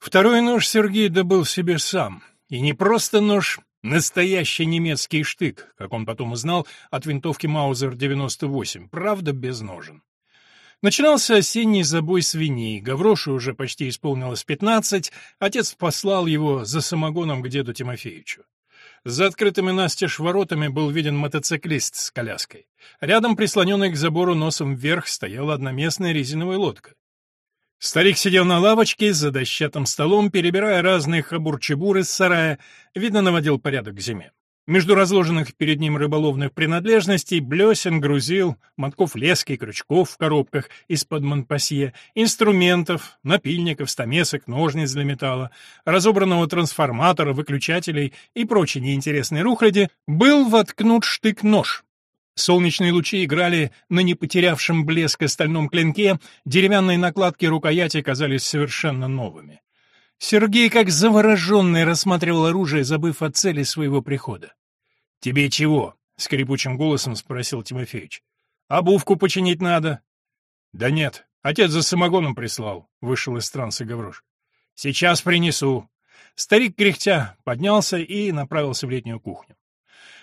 Второй нож Сергей добыл себе сам. И не просто нож, настоящий немецкий штык, как он потом узнал от винтовки Маузер-98, правда без ножен. Начинался осенний забой свиней, Гаврошу уже почти исполнилось пятнадцать, отец послал его за самогоном к деду Тимофеевичу. За открытыми настежь воротами был виден мотоциклист с коляской. Рядом, прислоненный к забору носом вверх, стояла одноместная резиновая лодка. Старик сидел на лавочке за дощатым столом, перебирая разные хабурчебуры сарая, видно, наводил порядок к зиме. Между разложенных перед ним рыболовных принадлежностей блесен, грузил, мотков лески, крючков в коробках из-под монпасье, инструментов, напильников, стамесок, ножниц для металла, разобранного трансформатора, выключателей и прочей неинтересной рухляди, был воткнут штык-нож. Солнечные лучи играли на не потерявшем блеск стальном клинке, деревянные накладки рукояти казались совершенно новыми. Сергей, как завороженный, рассматривал оружие, забыв о цели своего прихода. — Тебе чего? — скрипучим голосом спросил Тимофеевич. — Обувку починить надо. — Да нет, отец за самогоном прислал, — вышел из транса Гаврош. — Сейчас принесу. Старик, кряхтя, поднялся и направился в летнюю кухню.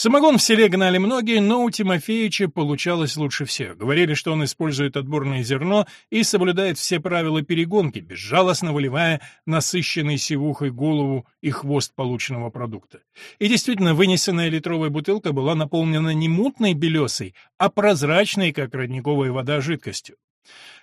Самогон в селе гнали многие, но у Тимофеевича получалось лучше всех. Говорили, что он использует отборное зерно и соблюдает все правила перегонки, безжалостно выливая насыщенный сивухой голову и хвост полученного продукта. И действительно, вынесенная литровая бутылка была наполнена не мутной белесой, а прозрачной, как родниковая вода, жидкостью.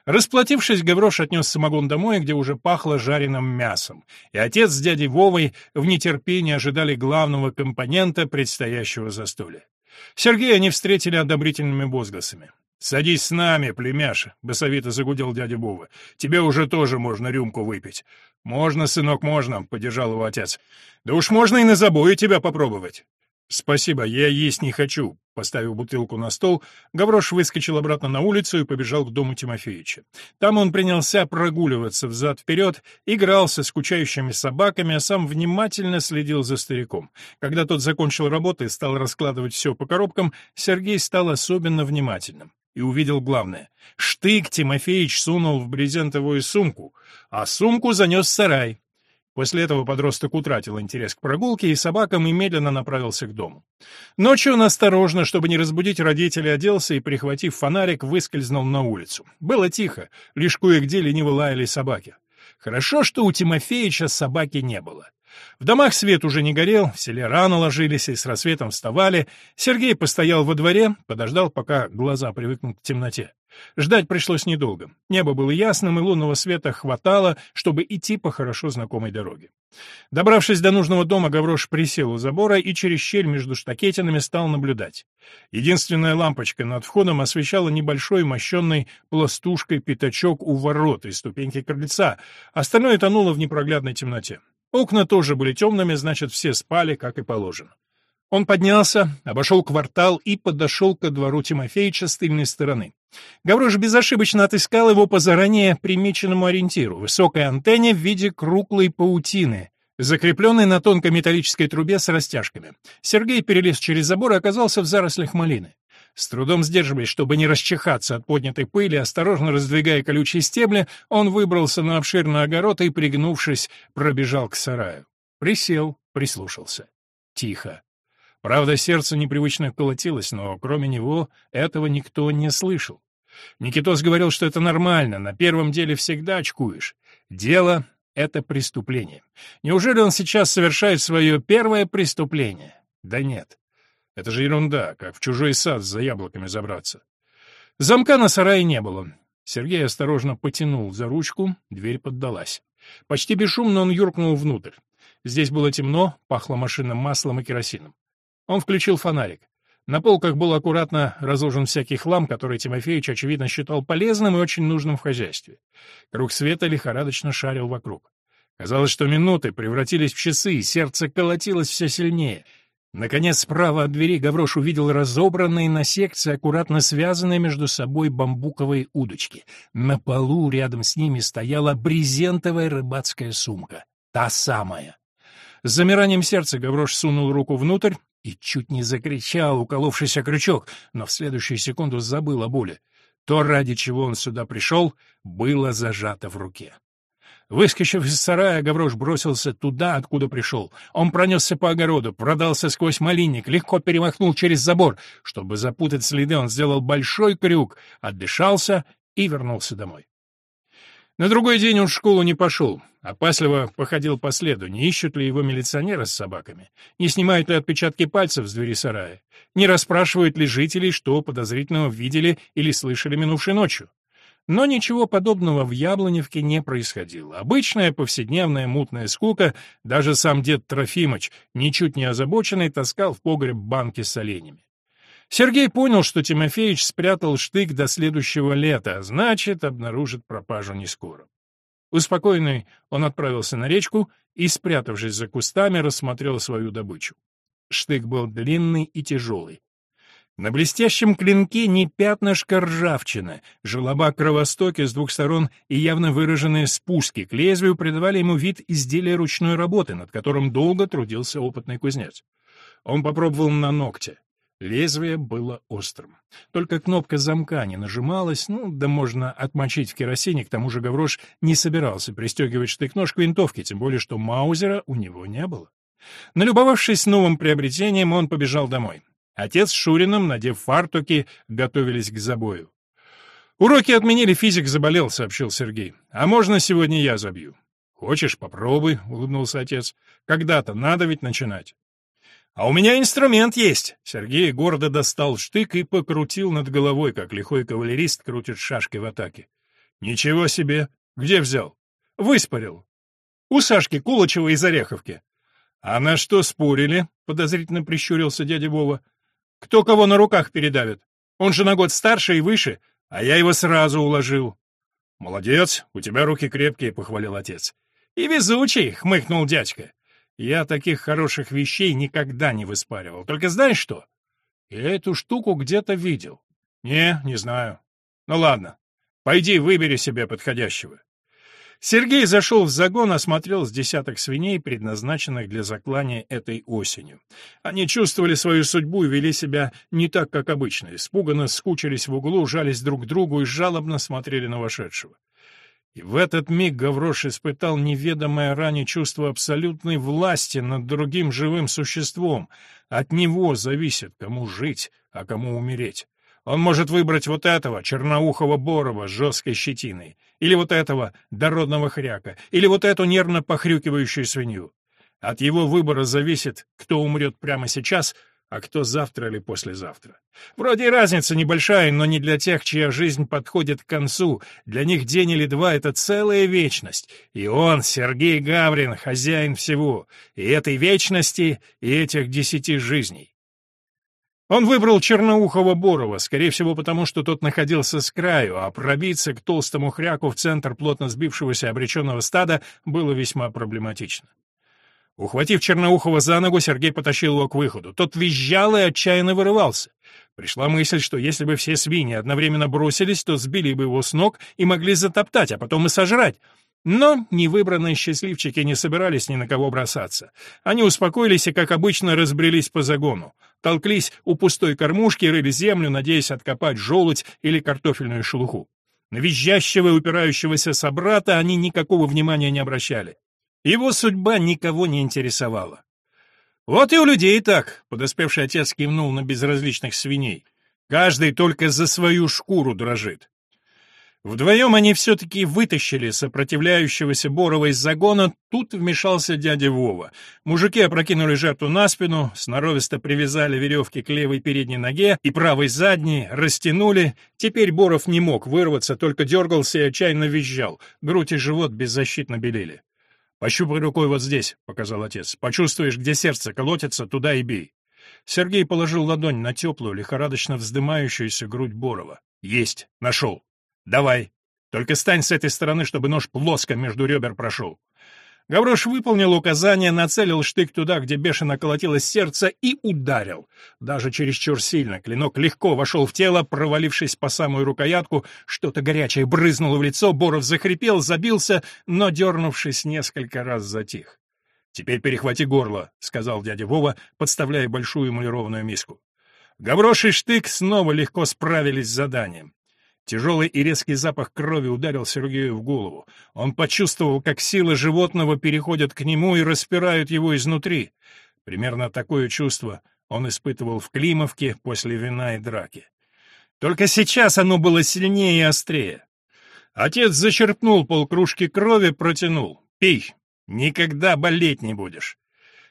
Расплатившись, Гаврош отнес самогон домой, где уже пахло жареным мясом, и отец с дядей Вовой в нетерпении ожидали главного компонента предстоящего застолья. Сергея они встретили одобрительными возгласами. «Садись с нами, племяша», — басовито загудел дядя Вова. «Тебе уже тоже можно рюмку выпить». «Можно, сынок, можно», — поддержал его отец. «Да уж можно и на забое тебя попробовать». «Спасибо, я есть не хочу», — поставив бутылку на стол, Гаврош выскочил обратно на улицу и побежал к дому Тимофеевича. Там он принялся прогуливаться взад-вперед, играл со скучающими собаками, а сам внимательно следил за стариком. Когда тот закончил работу и стал раскладывать все по коробкам, Сергей стал особенно внимательным и увидел главное. Штык Тимофеич сунул в брезентовую сумку, а сумку занес в сарай. После этого подросток утратил интерес к прогулке и собакам и медленно направился к дому. Ночью он осторожно, чтобы не разбудить родителей, оделся и, прихватив фонарик, выскользнул на улицу. Было тихо, лишь кое-где лениво лаяли собаки. Хорошо, что у Тимофеича собаки не было. В домах свет уже не горел, в селе рано ложились и с рассветом вставали. Сергей постоял во дворе, подождал, пока глаза привыкнут к темноте. Ждать пришлось недолго. Небо было ясным, и лунного света хватало, чтобы идти по хорошо знакомой дороге. Добравшись до нужного дома, Гаврош присел у забора и через щель между штакетинами стал наблюдать. Единственная лампочка над входом освещала небольшой мощенный пластушкой пятачок у ворот и ступеньки крыльца, остальное тонуло в непроглядной темноте. Окна тоже были темными, значит, все спали, как и положено. Он поднялся, обошел квартал и подошел ко двору Тимофеича с тыльной стороны. Гаврош безошибочно отыскал его по заранее примеченному ориентиру — высокой антенне в виде круглой паутины, закрепленной на тонкой металлической трубе с растяжками. Сергей перелез через забор и оказался в зарослях малины. С трудом сдерживаясь, чтобы не расчихаться от поднятой пыли, осторожно раздвигая колючие стебли, он выбрался на обширный огород и, пригнувшись, пробежал к сараю. Присел, прислушался. Тихо. Правда, сердце непривычно колотилось, но кроме него этого никто не слышал. Никитос говорил, что это нормально, на первом деле всегда очкуешь. Дело — это преступление. Неужели он сейчас совершает свое первое преступление? Да нет. Это же ерунда, как в чужой сад за яблоками забраться. Замка на сарае не было. Сергей осторожно потянул за ручку, дверь поддалась. Почти бесшумно он юркнул внутрь. Здесь было темно, пахло машинным маслом и керосином. Он включил фонарик. На полках был аккуратно разложен всякий хлам, который Тимофеевич, очевидно, считал полезным и очень нужным в хозяйстве. Круг света лихорадочно шарил вокруг. Казалось, что минуты превратились в часы, и сердце колотилось все сильнее. Наконец, справа от двери Гаврош увидел разобранные на секции, аккуратно связанные между собой бамбуковые удочки. На полу рядом с ними стояла брезентовая рыбацкая сумка. Та самая. С замиранием сердца Гаврош сунул руку внутрь и чуть не закричал, уколовшийся крючок, но в следующую секунду забыл о боли. То, ради чего он сюда пришел, было зажато в руке. Выскочив из сарая, Гаврош бросился туда, откуда пришел. Он пронесся по огороду, продался сквозь малинник, легко перемахнул через забор. Чтобы запутать следы, он сделал большой крюк, отдышался и вернулся домой. На другой день он в школу не пошел. Опасливо походил по следу, не ищут ли его милиционеры с собаками, не снимают ли отпечатки пальцев с двери сарая, не расспрашивают ли жителей, что подозрительного видели или слышали минувшей ночью. Но ничего подобного в Яблоневке не происходило. Обычная повседневная мутная скука, даже сам дед Трофимыч, ничуть не озабоченный, таскал в погреб банки с оленями. Сергей понял, что Тимофеич спрятал штык до следующего лета, а значит, обнаружит пропажу не скоро. Успокоенный, он отправился на речку и, спрятавшись за кустами, рассмотрел свою добычу. Штык был длинный и тяжелый. На блестящем клинке не пятнышко ржавчины, желоба кровостоки с двух сторон и явно выраженные спуски к лезвию придавали ему вид изделия ручной работы, над которым долго трудился опытный кузнец. Он попробовал на ногте. Лезвие было острым. Только кнопка замка не нажималась, ну, да можно отмочить в керосине, к тому же Гаврош не собирался пристегивать штык-нож к винтовке, тем более что Маузера у него не было. Налюбовавшись новым приобретением, он побежал домой. Отец с Шуриным, надев фартуки, готовились к забою. «Уроки отменили, физик заболел», — сообщил Сергей. «А можно сегодня я забью?» «Хочешь, попробуй», — улыбнулся отец. «Когда-то надо ведь начинать». «А у меня инструмент есть!» Сергей гордо достал штык и покрутил над головой, как лихой кавалерист крутит шашкой в атаке. «Ничего себе! Где взял?» «Выспарил. У Сашки Кулачева из Ореховки». «А на что спорили?» — подозрительно прищурился дядя Вова. «Кто кого на руках передавит? Он же на год старше и выше, а я его сразу уложил». «Молодец, у тебя руки крепкие», — похвалил отец. «И везучий», — хмыкнул дядька. Я таких хороших вещей никогда не выспаривал. Только знаешь что? Я эту штуку где-то видел. Не, не знаю. Ну ладно. Пойди выбери себе подходящего. Сергей зашел в загон, осмотрел с десяток свиней, предназначенных для заклания этой осенью. Они чувствовали свою судьбу и вели себя не так, как обычно. Испуганно скучились в углу, жались друг к другу и жалобно смотрели на вошедшего. И в этот миг Гаврош испытал неведомое ранее чувство абсолютной власти над другим живым существом. От него зависит, кому жить, а кому умереть. Он может выбрать вот этого, черноухого Борова с жесткой щетиной, или вот этого, дородного хряка, или вот эту нервно похрюкивающую свинью. От его выбора зависит, кто умрет прямо сейчас — а кто завтра или послезавтра. Вроде разница небольшая, но не для тех, чья жизнь подходит к концу. Для них день или два — это целая вечность. И он, Сергей Гаврин, хозяин всего. И этой вечности, и этих десяти жизней. Он выбрал Черноухова Борова, скорее всего потому, что тот находился с краю, а пробиться к толстому хряку в центр плотно сбившегося обреченного стада было весьма проблематично. Ухватив Черноухова за ногу, Сергей потащил его к выходу. Тот визжал и отчаянно вырывался. Пришла мысль, что если бы все свиньи одновременно бросились, то сбили бы его с ног и могли затоптать, а потом и сожрать. Но невыбранные счастливчики не собирались ни на кого бросаться. Они успокоились и, как обычно, разбрелись по загону. Толклись у пустой кормушки, рыли землю, надеясь откопать желудь или картофельную шелуху. На визжащего и упирающегося собрата они никакого внимания не обращали. Его судьба никого не интересовала. «Вот и у людей так», — подоспевший отец кивнул на безразличных свиней. «Каждый только за свою шкуру дрожит». Вдвоем они все-таки вытащили сопротивляющегося Борова из загона, тут вмешался дядя Вова. Мужики опрокинули жертву на спину, сноровисто привязали веревки к левой передней ноге и правой задней, растянули. Теперь Боров не мог вырваться, только дергался и отчаянно визжал. Грудь и живот беззащитно белели. «Пощупай рукой вот здесь», — показал отец. «Почувствуешь, где сердце колотится, туда и бей». Сергей положил ладонь на теплую, лихорадочно вздымающуюся грудь Борова. «Есть! Нашел! Давай! Только стань с этой стороны, чтобы нож плоско между ребер прошел. Гаврош выполнил указание, нацелил штык туда, где бешено колотилось сердце, и ударил. Даже чересчур сильно. Клинок легко вошел в тело, провалившись по самую рукоятку. Что-то горячее брызнуло в лицо, Боров захрипел, забился, но, дернувшись, несколько раз затих. «Теперь перехвати горло», — сказал дядя Вова, подставляя большую эмалированную миску. Гаврош и Штык снова легко справились с заданием. Тяжелый и резкий запах крови ударил Сергею в голову. Он почувствовал, как силы животного переходят к нему и распирают его изнутри. Примерно такое чувство он испытывал в Климовке после вина и драки. Только сейчас оно было сильнее и острее. Отец зачерпнул полкружки крови, протянул. «Пей, никогда болеть не будешь».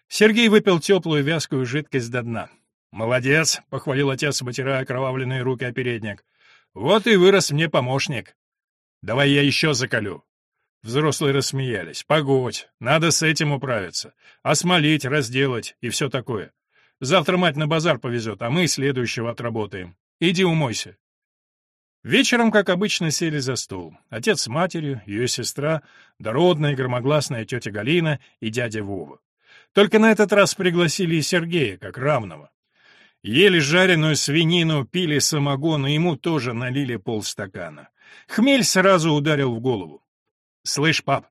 Сергей выпил теплую вязкую жидкость до дна. «Молодец», — похвалил отец, вытирая окровавленные руки о передник. «Вот и вырос мне помощник. Давай я еще закалю». Взрослые рассмеялись. «Погодь, надо с этим управиться. Осмолить, разделать и все такое. Завтра мать на базар повезет, а мы следующего отработаем. Иди умойся». Вечером, как обычно, сели за стол. Отец с матерью, ее сестра, дородная громогласная тетя Галина и дядя Вова. Только на этот раз пригласили и Сергея, как равного. Ели жареную свинину, пили самогон, и ему тоже налили полстакана. Хмель сразу ударил в голову. «Слышь, пап,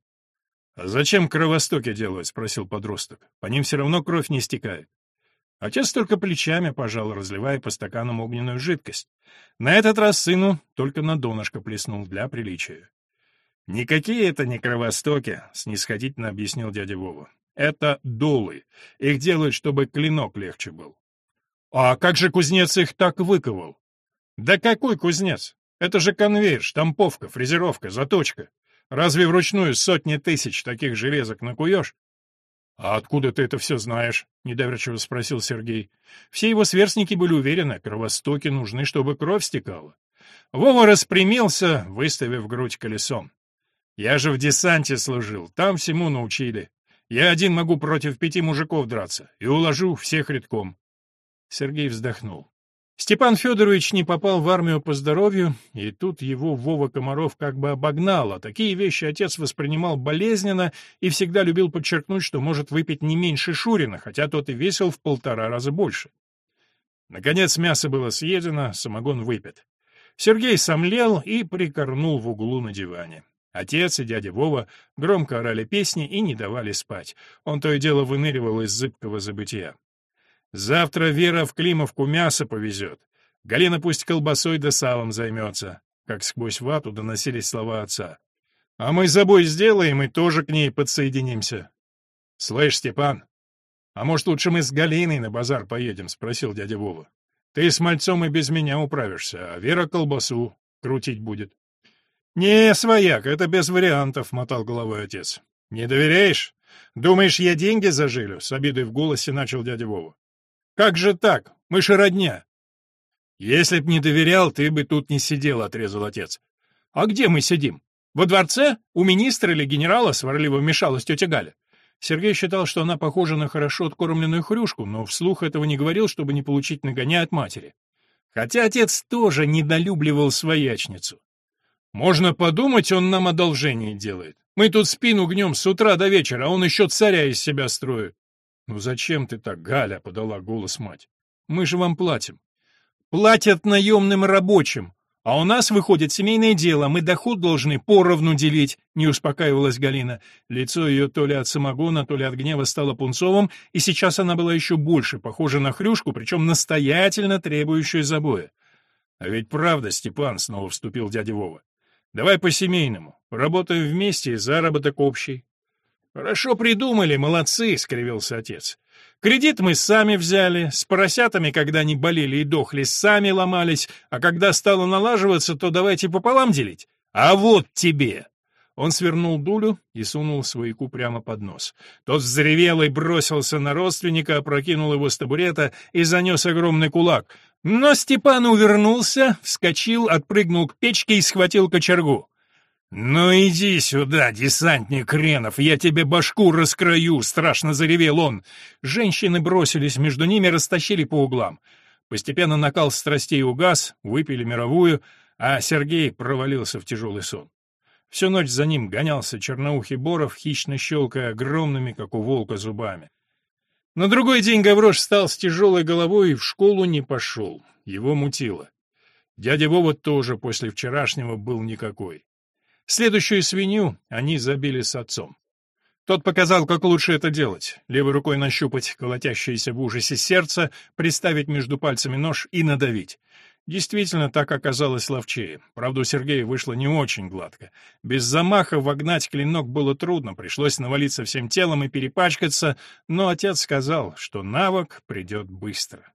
а зачем кровостоки делают?» — спросил подросток. «По ним все равно кровь не стекает». Отец только плечами пожал, разливая по стаканам огненную жидкость. На этот раз сыну только на донышко плеснул для приличия. «Никакие это не кровостоки», — снисходительно объяснил дядя Вова. «Это долы. Их делают, чтобы клинок легче был». «А как же кузнец их так выковал?» «Да какой кузнец? Это же конвейер, штамповка, фрезеровка, заточка. Разве вручную сотни тысяч таких железок накуешь? «А откуда ты это все знаешь?» — недоверчиво спросил Сергей. Все его сверстники были уверены, кровостоки нужны, чтобы кровь стекала. Вова распрямился, выставив грудь колесом. «Я же в десанте служил, там всему научили. Я один могу против пяти мужиков драться и уложу всех редком». Сергей вздохнул. Степан Федорович не попал в армию по здоровью, и тут его Вова Комаров как бы обогнал, а такие вещи отец воспринимал болезненно и всегда любил подчеркнуть, что может выпить не меньше Шурина, хотя тот и весил в полтора раза больше. Наконец мясо было съедено, самогон выпит. Сергей сомлел и прикорнул в углу на диване. Отец и дядя Вова громко орали песни и не давали спать. Он то и дело выныривал из зыбкого забытия. Завтра Вера в Климовку мясо повезет. Галина пусть колбасой да салом займется. Как сквозь вату доносились слова отца. А мы за бой сделаем и тоже к ней подсоединимся. Слышь, Степан, а может лучше мы с Галиной на базар поедем? Спросил дядя Вова. Ты с мальцом и без меня управишься, а Вера колбасу крутить будет. «Не, свояк, это без вариантов», — мотал головой отец. «Не доверяешь? Думаешь, я деньги зажилю?» — с обидой в голосе начал дядя Вова. Как же так? Мы же родня. Если б не доверял, ты бы тут не сидел, отрезал отец. А где мы сидим? Во дворце? У министра или генерала? Сварливо вмешалась тетя Галя. Сергей считал, что она похожа на хорошо откормленную хрюшку, но вслух этого не говорил, чтобы не получить нагоня от матери. Хотя отец тоже недолюбливал своячницу. Можно подумать, он нам одолжение делает. Мы тут спину гнем с утра до вечера, а он еще царя из себя строит. «Ну зачем ты так, Галя?» — подала голос мать. «Мы же вам платим». «Платят наемным рабочим, а у нас выходит семейное дело, мы доход должны поровну делить», — не успокаивалась Галина. Лицо ее то ли от самогона, то ли от гнева стало пунцовым, и сейчас она была еще больше похожа на хрюшку, причем настоятельно требующую забоя. «А ведь правда, Степан», — снова вступил дядя Вова. «Давай по-семейному. Работаем вместе, заработок общий. «Хорошо придумали, молодцы», — скривился отец. «Кредит мы сами взяли, с поросятами, когда они болели и дохли, сами ломались, а когда стало налаживаться, то давайте пополам делить. А вот тебе!» Он свернул дулю и сунул свояку прямо под нос. Тот взревел и бросился на родственника, опрокинул его с табурета и занес огромный кулак. Но Степан увернулся, вскочил, отпрыгнул к печке и схватил кочергу. «Ну иди сюда, десантник Кренов, я тебе башку раскрою!» — страшно заревел он. Женщины бросились между ними, растащили по углам. Постепенно накал страстей угас, выпили мировую, а Сергей провалился в тяжелый сон. Всю ночь за ним гонялся черноухий Боров, хищно щелкая огромными, как у волка, зубами. На другой день Гаврош встал с тяжелой головой и в школу не пошел. Его мутило. Дядя Вова тоже после вчерашнего был никакой. Следующую свинью они забили с отцом. Тот показал, как лучше это делать. Левой рукой нащупать колотящееся в ужасе сердце, приставить между пальцами нож и надавить. Действительно, так оказалось ловчее. Правда, у Сергея вышло не очень гладко. Без замаха вогнать клинок было трудно, пришлось навалиться всем телом и перепачкаться, но отец сказал, что навык придет быстро.